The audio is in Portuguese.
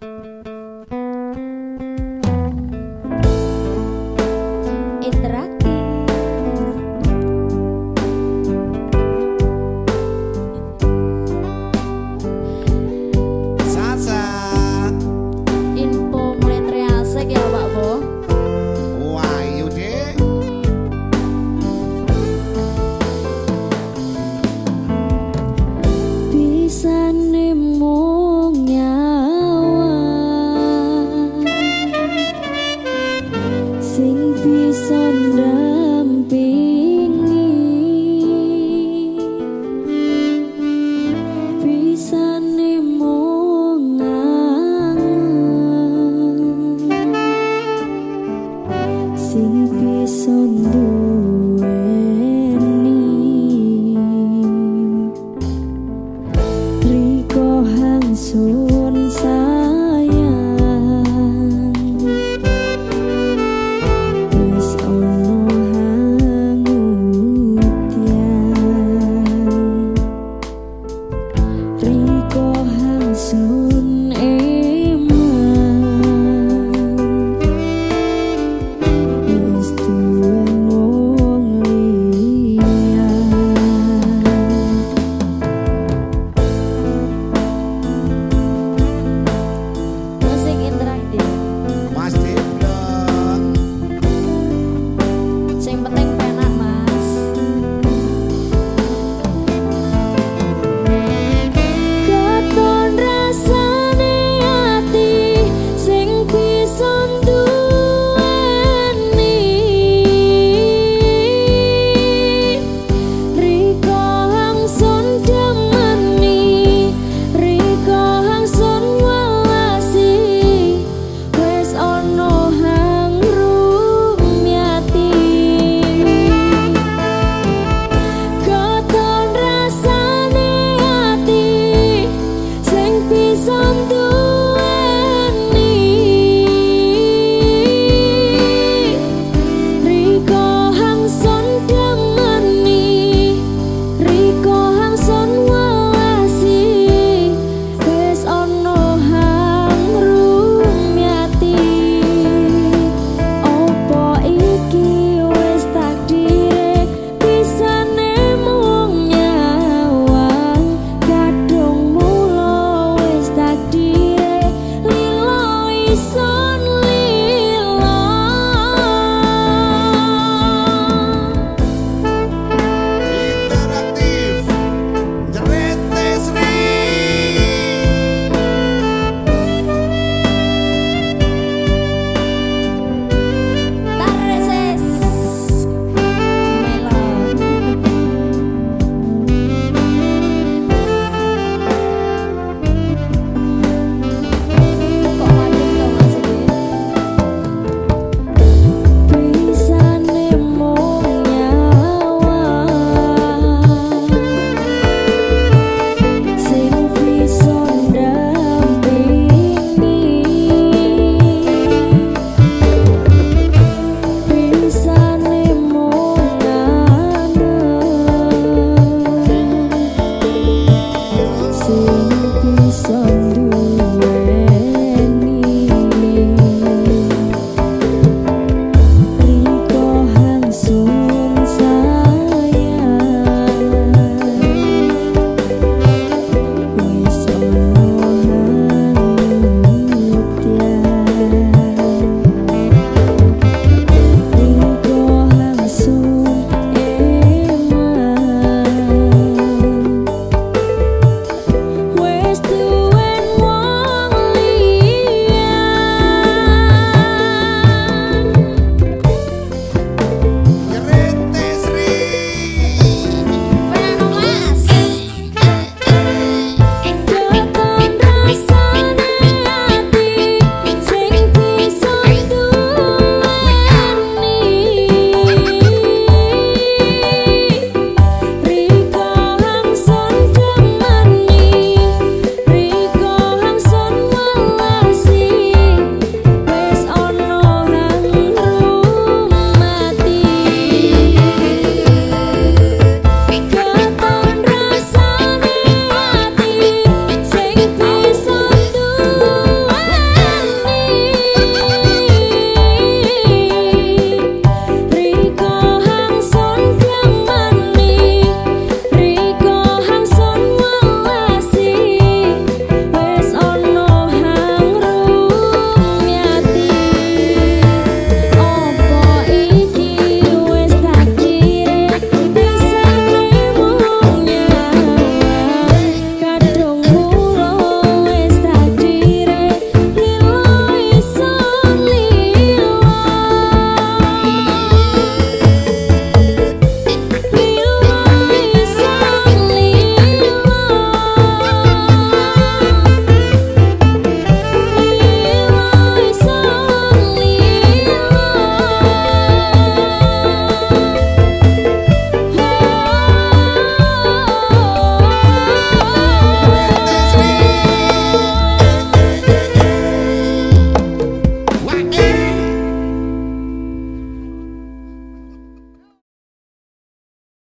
Música abençoe.